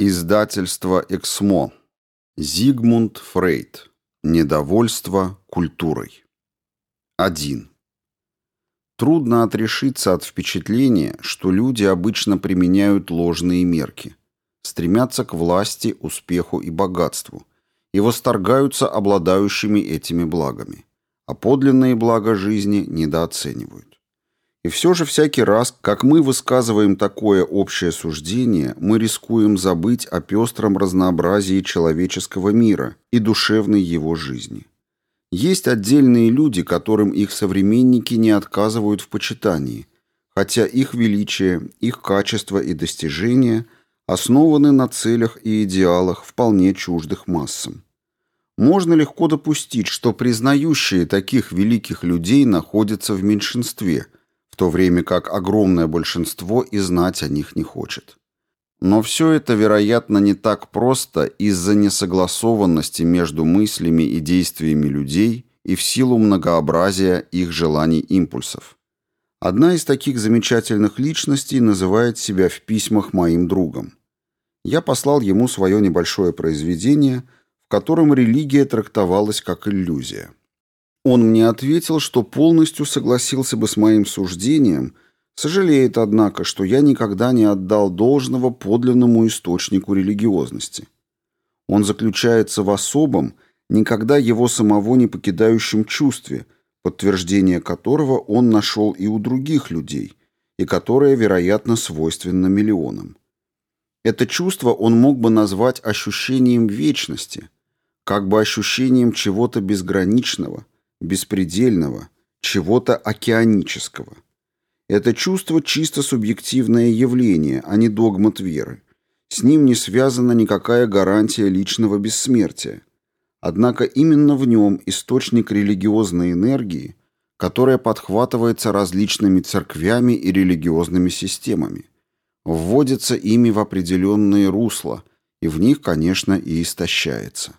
Издательство «Эксмо». Зигмунд Фрейд. Недовольство культурой. 1. Трудно отрешиться от впечатления, что люди обычно применяют ложные мерки, стремятся к власти, успеху и богатству и восторгаются обладающими этими благами, а подлинные блага жизни недооценивают. И все же всякий раз, как мы высказываем такое общее суждение, мы рискуем забыть о пестром разнообразии человеческого мира и душевной его жизни. Есть отдельные люди, которым их современники не отказывают в почитании, хотя их величие, их качество и достижения основаны на целях и идеалах, вполне чуждых массам. Можно легко допустить, что признающие таких великих людей находятся в меньшинстве – то время как огромное большинство и знать о них не хочет. Но все это, вероятно, не так просто из-за несогласованности между мыслями и действиями людей и в силу многообразия их желаний-импульсов. Одна из таких замечательных личностей называет себя в письмах моим другом. Я послал ему свое небольшое произведение, в котором религия трактовалась как иллюзия. Он мне ответил, что полностью согласился бы с моим суждением, сожалеет, однако, что я никогда не отдал должного подлинному источнику религиозности. Он заключается в особом, никогда его самого не покидающем чувстве, подтверждение которого он нашел и у других людей, и которое, вероятно, свойственно миллионам. Это чувство он мог бы назвать ощущением вечности, как бы ощущением чего-то безграничного – беспредельного, чего-то океанического. Это чувство чисто субъективное явление, а не догмат веры. С ним не связана никакая гарантия личного бессмертия. Однако именно в нем источник религиозной энергии, которая подхватывается различными церквями и религиозными системами, вводится ими в определенные русла, и в них, конечно, и истощается.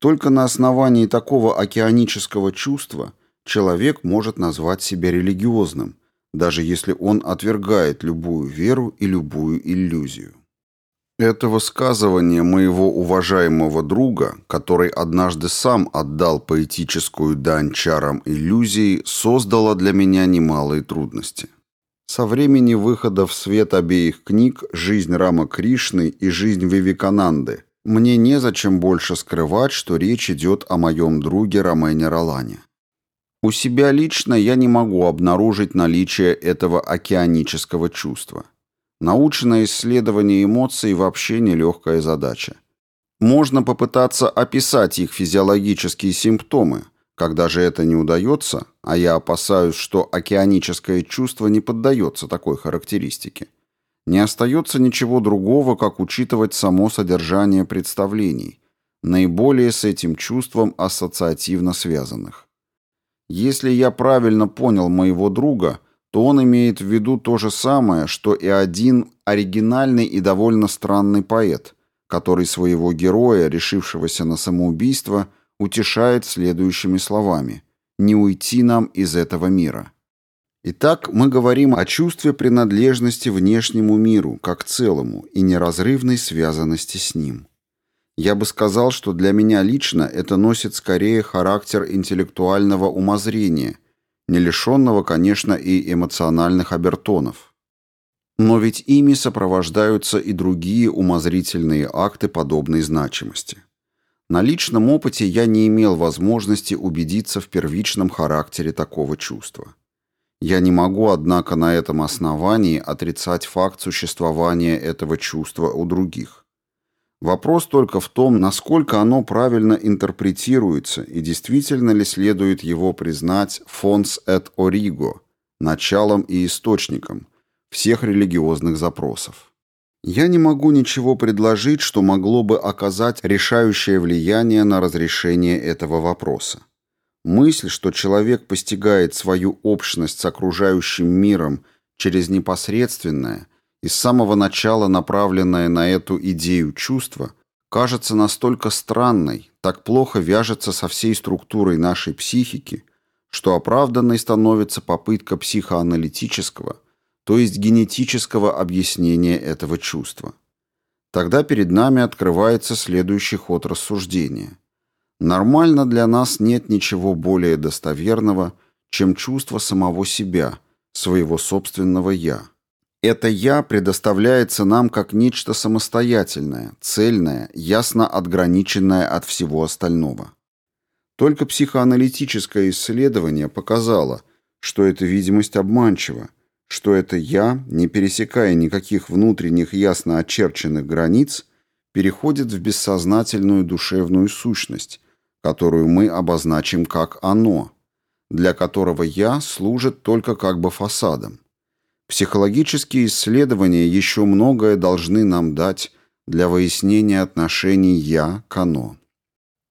Только на основании такого океанического чувства человек может назвать себя религиозным, даже если он отвергает любую веру и любую иллюзию. Это высказывание моего уважаемого друга, который однажды сам отдал поэтическую дань чарам иллюзии, создало для меня немалые трудности. Со времени выхода в свет обеих книг «Жизнь Рама Кришны» и «Жизнь Вивекананды» Мне незачем больше скрывать, что речь идет о моем друге Ромене Ролане. У себя лично я не могу обнаружить наличие этого океанического чувства. Научное исследование эмоций вообще нелегкая задача. Можно попытаться описать их физиологические симптомы. Когда же это не удается, а я опасаюсь, что океаническое чувство не поддается такой характеристике, не остается ничего другого, как учитывать само содержание представлений, наиболее с этим чувством ассоциативно связанных. Если я правильно понял моего друга, то он имеет в виду то же самое, что и один оригинальный и довольно странный поэт, который своего героя, решившегося на самоубийство, утешает следующими словами «Не уйти нам из этого мира». Итак, мы говорим о чувстве принадлежности внешнему миру, как целому, и неразрывной связанности с ним. Я бы сказал, что для меня лично это носит скорее характер интеллектуального умозрения, не лишенного, конечно, и эмоциональных обертонов. Но ведь ими сопровождаются и другие умозрительные акты подобной значимости. На личном опыте я не имел возможности убедиться в первичном характере такого чувства. Я не могу, однако, на этом основании отрицать факт существования этого чувства у других. Вопрос только в том, насколько оно правильно интерпретируется и действительно ли следует его признать фонс et origo, началом и источником всех религиозных запросов. Я не могу ничего предложить, что могло бы оказать решающее влияние на разрешение этого вопроса. Мысль, что человек постигает свою общность с окружающим миром через непосредственное и с самого начала направленное на эту идею чувство, кажется настолько странной, так плохо вяжется со всей структурой нашей психики, что оправданной становится попытка психоаналитического, то есть генетического объяснения этого чувства. тогда перед нами открывается следующий ход рассуждения. Нормально для нас нет ничего более достоверного, чем чувство самого себя, своего собственного «я». Это «я» предоставляется нам как нечто самостоятельное, цельное, ясно отграниченное от всего остального. Только психоаналитическое исследование показало, что эта видимость обманчива, что это «я», не пересекая никаких внутренних ясно очерченных границ, переходит в бессознательную душевную сущность, которую мы обозначим как «оно», для которого «я» служит только как бы фасадом. Психологические исследования еще многое должны нам дать для выяснения отношений «я» к «оно».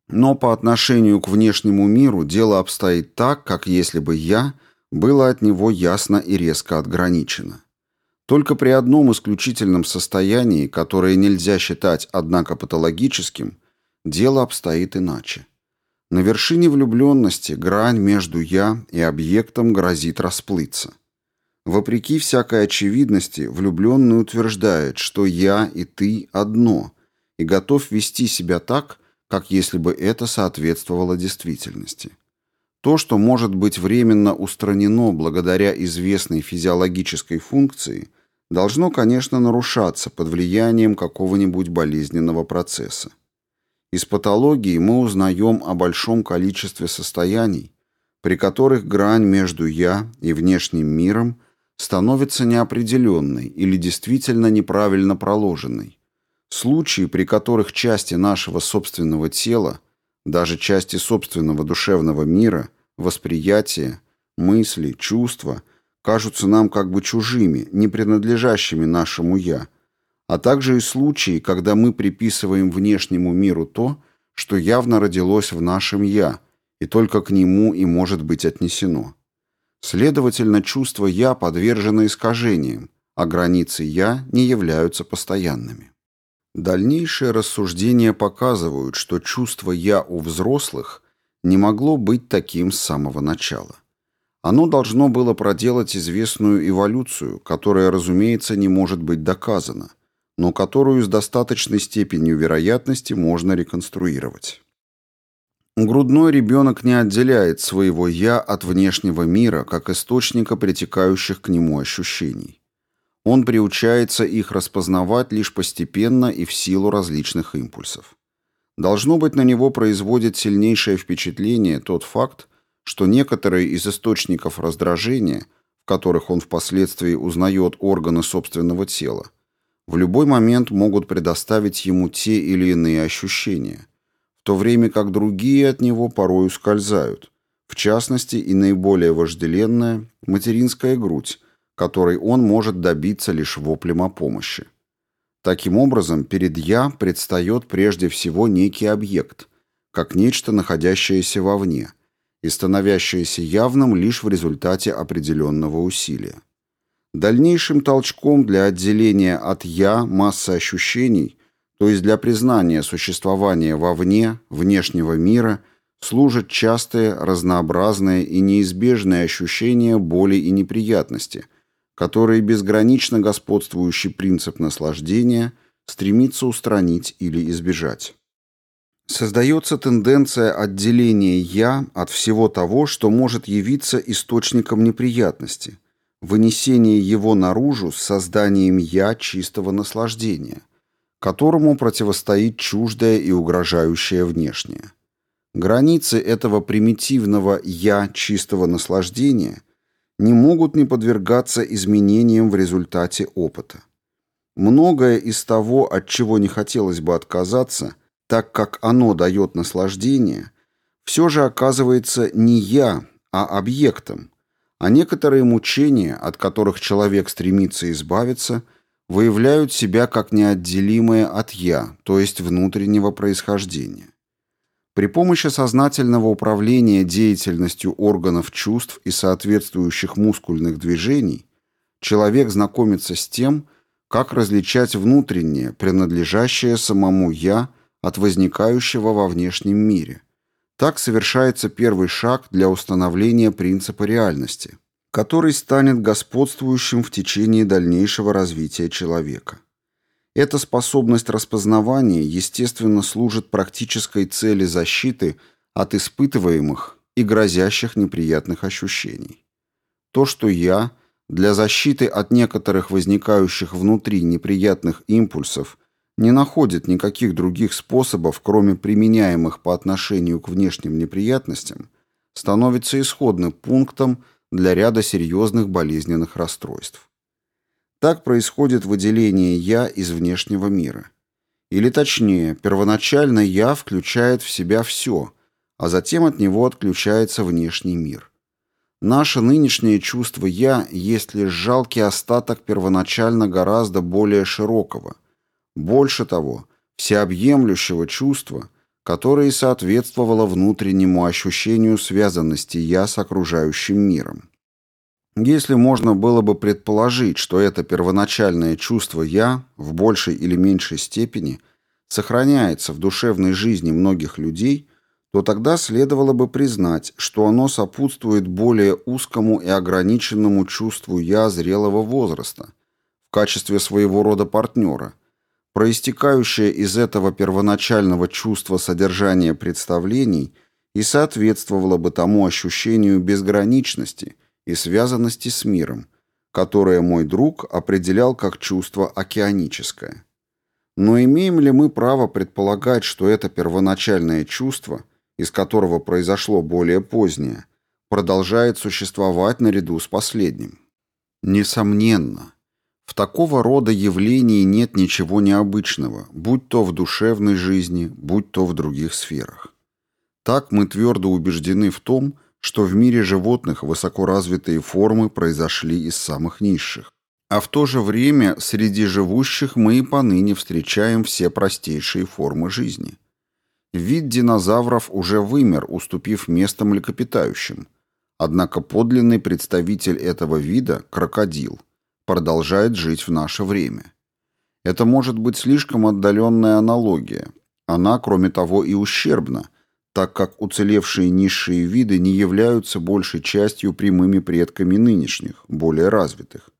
Но по отношению к внешнему миру дело обстоит так, как если бы «я» было от него ясно и резко отграничено. Только при одном исключительном состоянии, которое нельзя считать, однако, патологическим, дело обстоит иначе. На вершине влюбленности грань между «я» и объектом грозит расплыться. Вопреки всякой очевидности, влюбленный утверждает, что «я» и «ты» одно, и готов вести себя так, как если бы это соответствовало действительности. То, что может быть временно устранено благодаря известной физиологической функции, должно, конечно, нарушаться под влиянием какого-нибудь болезненного процесса. Из патологии мы узнаем о большом количестве состояний, при которых грань между «я» и внешним миром становится неопределенной или действительно неправильно проложенной. Случаи, при которых части нашего собственного тела, даже части собственного душевного мира, восприятия, мысли, чувства кажутся нам как бы чужими, не принадлежащими нашему «я», а также и случаи, когда мы приписываем внешнему миру то, что явно родилось в нашем «я», и только к нему и может быть отнесено. Следовательно, чувства «я» подвержены искажениям, а границы «я» не являются постоянными. Дальнейшие рассуждения показывают, что чувство «я» у взрослых не могло быть таким с самого начала. Оно должно было проделать известную эволюцию, которая, разумеется, не может быть доказана, но которую с достаточной степенью вероятности можно реконструировать. Грудной ребенок не отделяет своего «я» от внешнего мира, как источника притекающих к нему ощущений. Он приучается их распознавать лишь постепенно и в силу различных импульсов. Должно быть, на него производит сильнейшее впечатление тот факт, что некоторые из источников раздражения, в которых он впоследствии узнает органы собственного тела, в любой момент могут предоставить ему те или иные ощущения, в то время как другие от него порой ускользают, в частности и наиболее вожделенная материнская грудь, которой он может добиться лишь воплем о помощи. Таким образом, перед «я» предстает прежде всего некий объект, как нечто, находящееся вовне, и становящееся явным лишь в результате определенного усилия. Дальнейшим толчком для отделения от «я» массы ощущений, то есть для признания существования вовне, внешнего мира, служат частые, разнообразные и неизбежные ощущения боли и неприятности, которые безгранично господствующий принцип наслаждения стремится устранить или избежать. Создается тенденция отделения «я» от всего того, что может явиться источником неприятности – вынесение его наружу с созданием «я» чистого наслаждения, которому противостоит чуждое и угрожающее внешнее. Границы этого примитивного «я» чистого наслаждения не могут не подвергаться изменениям в результате опыта. Многое из того, от чего не хотелось бы отказаться, так как оно дает наслаждение, все же оказывается не «я», а объектом – а некоторые мучения, от которых человек стремится избавиться, выявляют себя как неотделимое от «я», то есть внутреннего происхождения. При помощи сознательного управления деятельностью органов чувств и соответствующих мускульных движений человек знакомится с тем, как различать внутреннее, принадлежащее самому «я» от возникающего во внешнем мире – так совершается первый шаг для установления принципа реальности, который станет господствующим в течение дальнейшего развития человека. Эта способность распознавания, естественно, служит практической цели защиты от испытываемых и грозящих неприятных ощущений. То, что я для защиты от некоторых возникающих внутри неприятных импульсов не находит никаких других способов, кроме применяемых по отношению к внешним неприятностям, становится исходным пунктом для ряда серьезных болезненных расстройств. Так происходит выделение «я» из внешнего мира. Или точнее, первоначально «я» включает в себя все, а затем от него отключается внешний мир. Наше нынешнее чувство «я» есть лишь жалкий остаток первоначально гораздо более широкого, больше того, всеобъемлющего чувства, которое соответствовало внутреннему ощущению связанности «я» с окружающим миром. Если можно было бы предположить, что это первоначальное чувство «я» в большей или меньшей степени сохраняется в душевной жизни многих людей, то тогда следовало бы признать, что оно сопутствует более узкому и ограниченному чувству «я» зрелого возраста в качестве своего рода партнера, проистекающее из этого первоначального чувства содержания представлений и соответствовало бы тому ощущению безграничности – и связанности с миром, которое мой друг определял как чувство океаническое. Но имеем ли мы право предполагать, что это первоначальное чувство, из которого произошло более позднее, продолжает существовать наряду с последним? Несомненно. В такого рода явлении нет ничего необычного, будь то в душевной жизни, будь то в других сферах. Так мы твердо убеждены в том, что в мире животных высокоразвитые формы произошли из самых низших. А в то же время среди живущих мы и поныне встречаем все простейшие формы жизни. Вид динозавров уже вымер, уступив место млекопитающим. Однако подлинный представитель этого вида, крокодил, продолжает жить в наше время. Это может быть слишком отдаленная аналогия. Она, кроме того, и ущербна – так как уцелевшие низшие виды не являются большей частью прямыми предками нынешних, более развитых.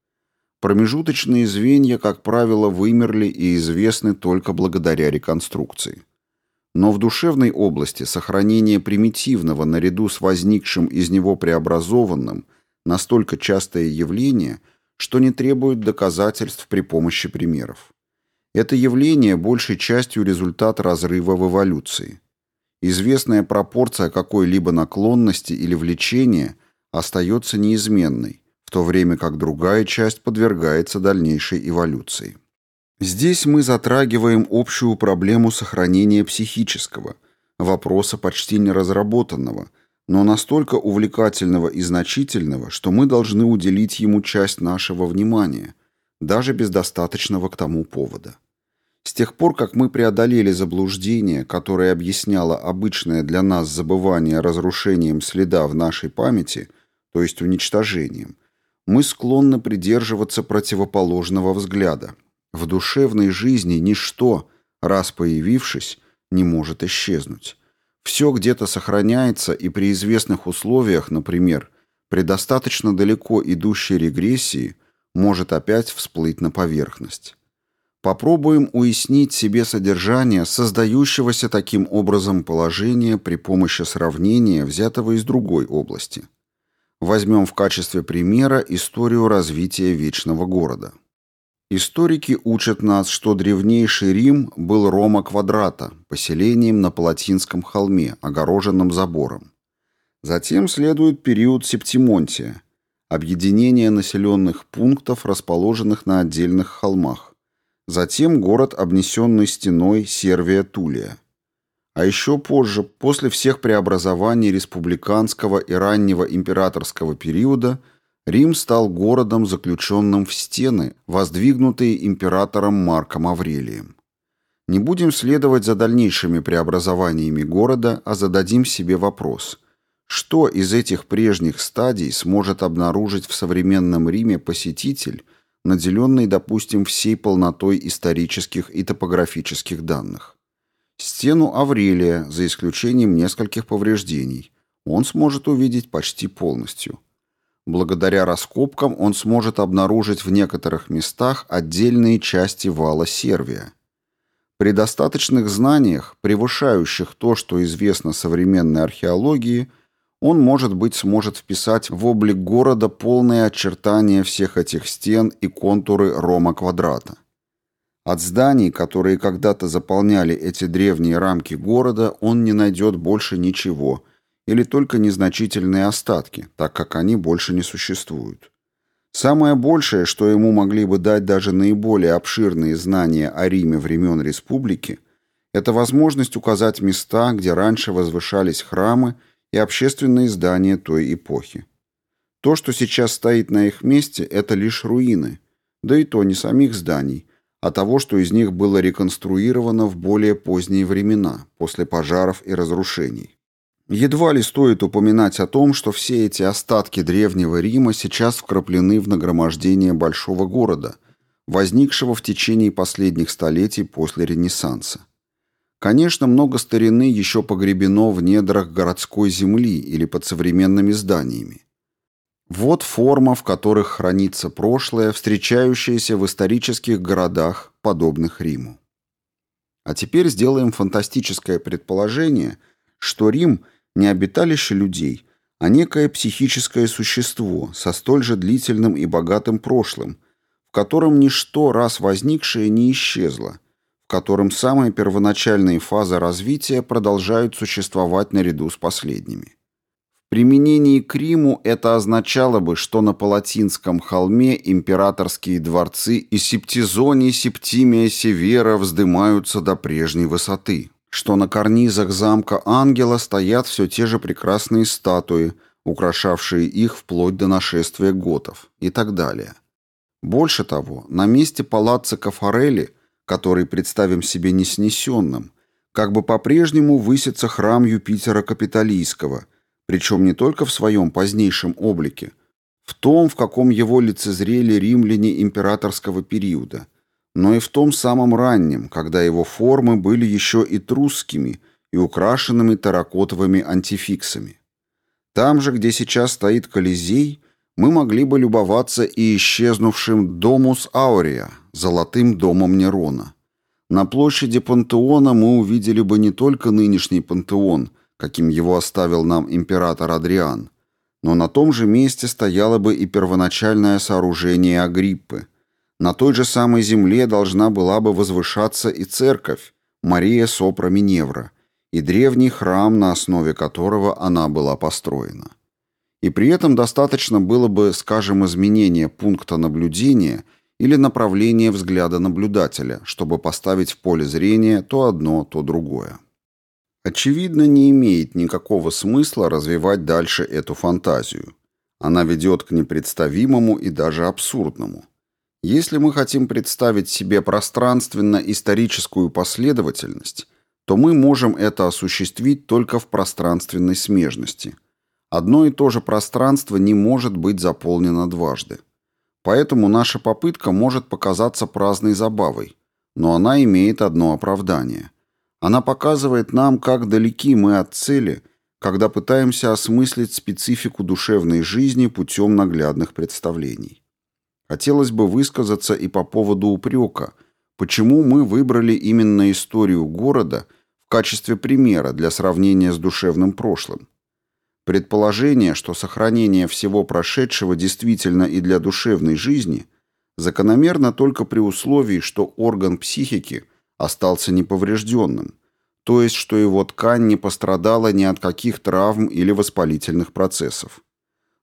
Промежуточные звенья, как правило, вымерли и известны только благодаря реконструкции. Но в душевной области сохранение примитивного наряду с возникшим из него преобразованным настолько частое явление, что не требует доказательств при помощи примеров. Это явление большей частью результат разрыва в эволюции – Известная пропорция какой-либо наклонности или влечения остается неизменной, в то время как другая часть подвергается дальнейшей эволюции. Здесь мы затрагиваем общую проблему сохранения психического, вопроса почти неразработанного, но настолько увлекательного и значительного, что мы должны уделить ему часть нашего внимания, даже без достаточного к тому повода. С тех пор, как мы преодолели заблуждение, которое объясняло обычное для нас забывание разрушением следа в нашей памяти, то есть уничтожением, мы склонны придерживаться противоположного взгляда. В душевной жизни ничто, раз появившись, не может исчезнуть. Все где-то сохраняется и при известных условиях, например, при достаточно далеко идущей регрессии, может опять всплыть на поверхность. Попробуем уяснить себе содержание создающегося таким образом положения при помощи сравнения, взятого из другой области. Возьмем в качестве примера историю развития Вечного города. Историки учат нас, что древнейший Рим был Рома Квадрата, поселением на Палатинском холме, огороженном забором. Затем следует период Септимонтия, объединение населенных пунктов, расположенных на отдельных холмах. Затем город, обнесенный стеной Сервия-Тулия. А еще позже, после всех преобразований республиканского и раннего императорского периода, Рим стал городом, заключенным в стены, воздвигнутые императором Марком Аврелием. Не будем следовать за дальнейшими преобразованиями города, а зададим себе вопрос – что из этих прежних стадий сможет обнаружить в современном Риме посетитель, наделенный, допустим, всей полнотой исторических и топографических данных. Стену Аврелия, за исключением нескольких повреждений, он сможет увидеть почти полностью. Благодаря раскопкам он сможет обнаружить в некоторых местах отдельные части вала Сервия. При достаточных знаниях, превышающих то, что известно современной археологии, он, может быть, сможет вписать в облик города полные очертания всех этих стен и контуры Рома-квадрата. От зданий, которые когда-то заполняли эти древние рамки города, он не найдет больше ничего – или только незначительные остатки, так как они больше не существуют. Самое большее, что ему могли бы дать даже наиболее обширные знания о Риме времен республики, это возможность указать места, где раньше возвышались храмы и общественные здания той эпохи. То, что сейчас стоит на их месте, это лишь руины, да и то не самих зданий, а того, что из них было реконструировано в более поздние времена, после пожаров и разрушений. Едва ли стоит упоминать о том, что все эти остатки Древнего Рима сейчас вкраплены в нагромождение большого города, возникшего в течение последних столетий после Ренессанса. Конечно, много старины еще погребено в недрах городской земли или под современными зданиями. Вот форма, в которых хранится прошлое, встречающееся в исторических городах, подобных Риму. А теперь сделаем фантастическое предположение, что Рим – не обиталище людей, а некое психическое существо со столь же длительным и богатым прошлым, в котором ничто, раз возникшее, не исчезло, в котором самые первоначальные фазы развития продолжают существовать наряду с последними. В применении к Риму это означало бы, что на Палатинском холме императорские дворцы и Септизоний Септимия Севера вздымаются до прежней высоты, что на карнизах замка Ангела стоят все те же прекрасные статуи, украшавшие их вплоть до нашествия готов и так далее. Больше того, на месте палаца Кафарели, который представим себе неснесенным, как бы по-прежнему высится храм Юпитера Капитолийского, причем не только в своем позднейшем облике, в том, в каком его лицезрели римляне императорского периода – но и в том самом раннем, когда его формы были еще и трусскими и украшенными терракотовыми антификсами. Там же, где сейчас стоит Колизей, мы могли бы любоваться и исчезнувшим Домус Аурия, золотым домом Нерона. На площади Пантеона мы увидели бы не только нынешний Пантеон, каким его оставил нам император Адриан, но на том же месте стояло бы и первоначальное сооружение Агриппы – на той же самой земле должна была бы возвышаться и церковь Мария Сопра Миневра, и древний храм, на основе которого она была построена. И при этом достаточно было бы, скажем, изменения пункта наблюдения или направления взгляда наблюдателя, чтобы поставить в поле зрения то одно, то другое. Очевидно, не имеет никакого смысла развивать дальше эту фантазию. Она ведет к непредставимому и даже абсурдному – если мы хотим представить себе пространственно-историческую последовательность, то мы можем это осуществить только в пространственной смежности. Одно и то же пространство не может быть заполнено дважды. Поэтому наша попытка может показаться праздной забавой, но она имеет одно оправдание. Она показывает нам, как далеки мы от цели, когда пытаемся осмыслить специфику душевной жизни путем наглядных представлений. Хотелось бы высказаться и по поводу упрека, почему мы выбрали именно историю города в качестве примера для сравнения с душевным прошлым. Предположение, что сохранение всего прошедшего действительно и для душевной жизни, закономерно только при условии, что орган психики остался неповрежденным, то есть что его ткань не пострадала ни от каких травм или воспалительных процессов.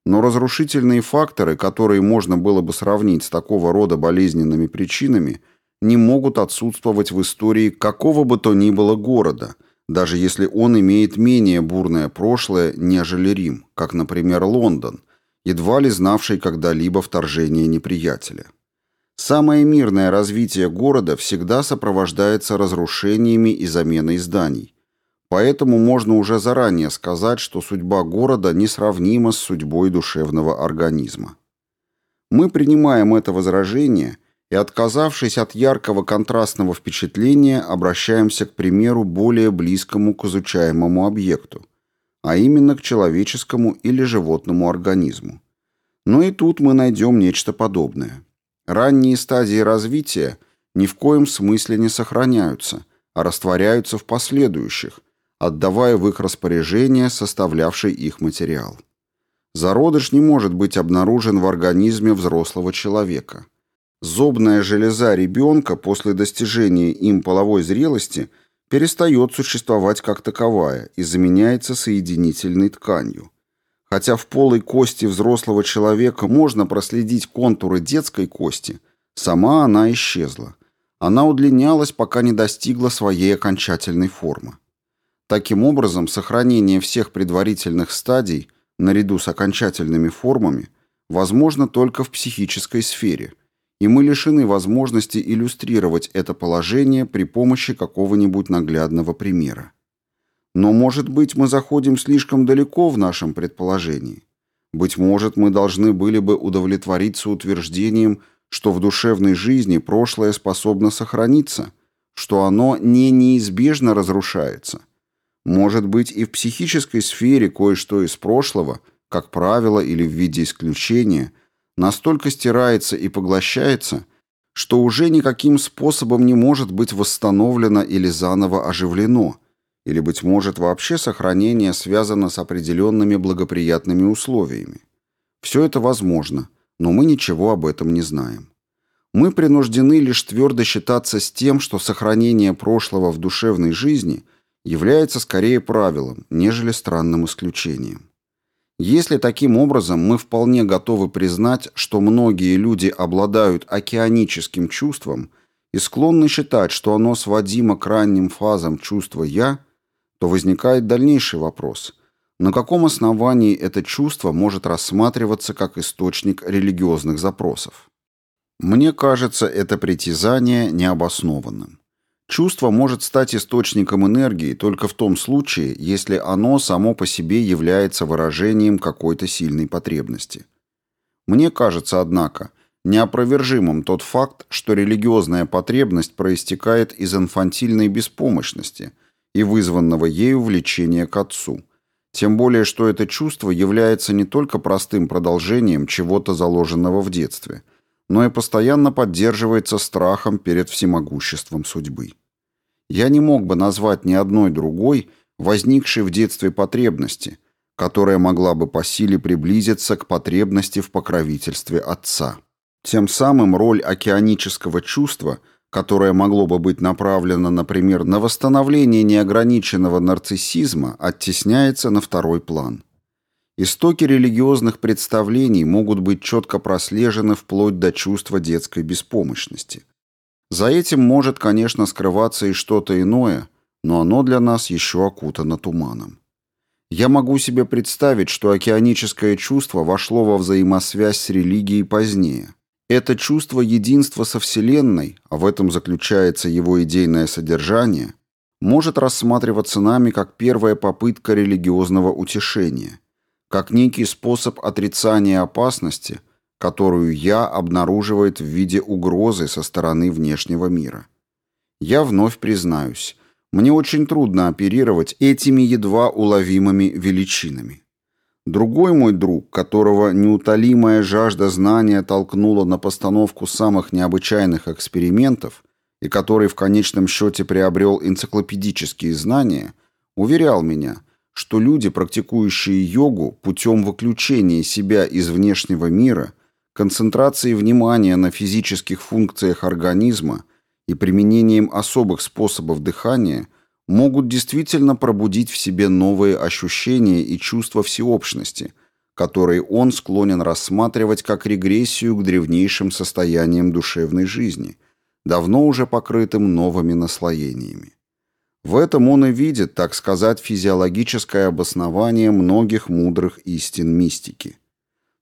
Но разрушительные факторы, которые можно было бы сравнить с такого рода болезненными причинами, не могут отсутствовать в истории какого бы то ни было города, даже если он имеет менее бурное прошлое, нежели Рим, как, например, Лондон, едва ли знавший когда-либо вторжение неприятеля. Самое мирное развитие города всегда сопровождается разрушениями и заменой зданий, Поэтому можно уже заранее сказать, что судьба города несравнима с судьбой душевного организма. Мы принимаем это возражение и, отказавшись от яркого контрастного впечатления, обращаемся к примеру более близкому к изучаемому объекту, а именно к человеческому или животному организму. Но и тут мы найдем нечто подобное. Ранние стадии развития ни в коем смысле не сохраняются, а растворяются в последующих, отдавая в их распоряжение составлявший их материал. Зародыш не может быть обнаружен в организме взрослого человека. Зобная железа ребенка после достижения им половой зрелости перестает существовать как таковая и заменяется соединительной тканью. Хотя в полой кости взрослого человека можно проследить контуры детской кости, сама она исчезла. Она удлинялась, пока не достигла своей окончательной формы. Таким образом, сохранение всех предварительных стадий, наряду с окончательными формами, возможно только в психической сфере, и мы лишены возможности иллюстрировать это положение при помощи какого-нибудь наглядного примера. Но, может быть, мы заходим слишком далеко в нашем предположении. Быть может, мы должны были бы удовлетвориться утверждением, что в душевной жизни прошлое способно сохраниться, что оно не неизбежно разрушается. Может быть, и в психической сфере кое-что из прошлого, как правило или в виде исключения, настолько стирается и поглощается, что уже никаким способом не может быть восстановлено или заново оживлено – или, быть может, вообще сохранение связано с определенными благоприятными условиями. Все это возможно, но мы ничего об этом не знаем. Мы принуждены лишь твердо считаться с тем, что сохранение прошлого в душевной жизни является скорее правилом, нежели странным исключением. Если таким образом мы вполне готовы признать, что многие люди обладают океаническим чувством и склонны считать, что оно сводимо к ранним фазам чувства «я», то возникает дальнейший вопрос. На каком основании это чувство может рассматриваться как источник религиозных запросов? Мне кажется это притязание необоснованным. Чувство может стать источником энергии только в том случае, если оно само по себе является выражением какой-то сильной потребности. Мне кажется, однако, неопровержимым тот факт, что религиозная потребность проистекает из инфантильной беспомощности – и вызванного ею влечения к отцу. Тем более, что это чувство является не только простым продолжением чего-то заложенного в детстве, но и постоянно поддерживается страхом перед всемогуществом судьбы. Я не мог бы назвать ни одной другой, возникшей в детстве потребности, которая могла бы по силе приблизиться к потребности в покровительстве отца. Тем самым роль океанического чувства – которое могло бы быть направлено, например, на восстановление неограниченного нарциссизма, оттесняется на второй план. Истоки религиозных представлений могут быть четко прослежены вплоть до чувства детской беспомощности. За этим может, конечно, скрываться и что-то иное, но оно для нас еще окутано туманом. Я могу себе представить, что океаническое чувство вошло во взаимосвязь с религией позднее, это чувство единства со Вселенной, а в этом заключается его идейное содержание, может рассматриваться нами как первая попытка религиозного утешения, как некий способ отрицания опасности, которую «я» обнаруживает в виде угрозы со стороны внешнего мира. Я вновь признаюсь, мне очень трудно оперировать этими едва уловимыми величинами. Другой мой друг, которого неутолимая жажда знания толкнула на постановку самых необычайных экспериментов и который в конечном счете приобрел энциклопедические знания, уверял меня, что люди, практикующие йогу путем выключения себя из внешнего мира, концентрации внимания на физических функциях организма и применением особых способов дыхания – могут действительно пробудить в себе новые ощущения и чувства всеобщности, которые он склонен рассматривать как регрессию к древнейшим состояниям душевной жизни, давно уже покрытым новыми наслоениями. В этом он и видит, так сказать, физиологическое обоснование многих мудрых истин мистики.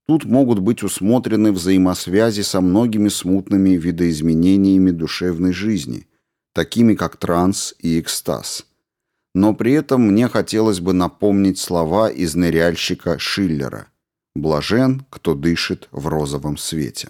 Тут могут быть усмотрены взаимосвязи со многими смутными видоизменениями душевной жизни – такими как транс и экстаз. Но при этом мне хотелось бы напомнить слова из ныряльщика Шиллера «Блажен, кто дышит в розовом свете».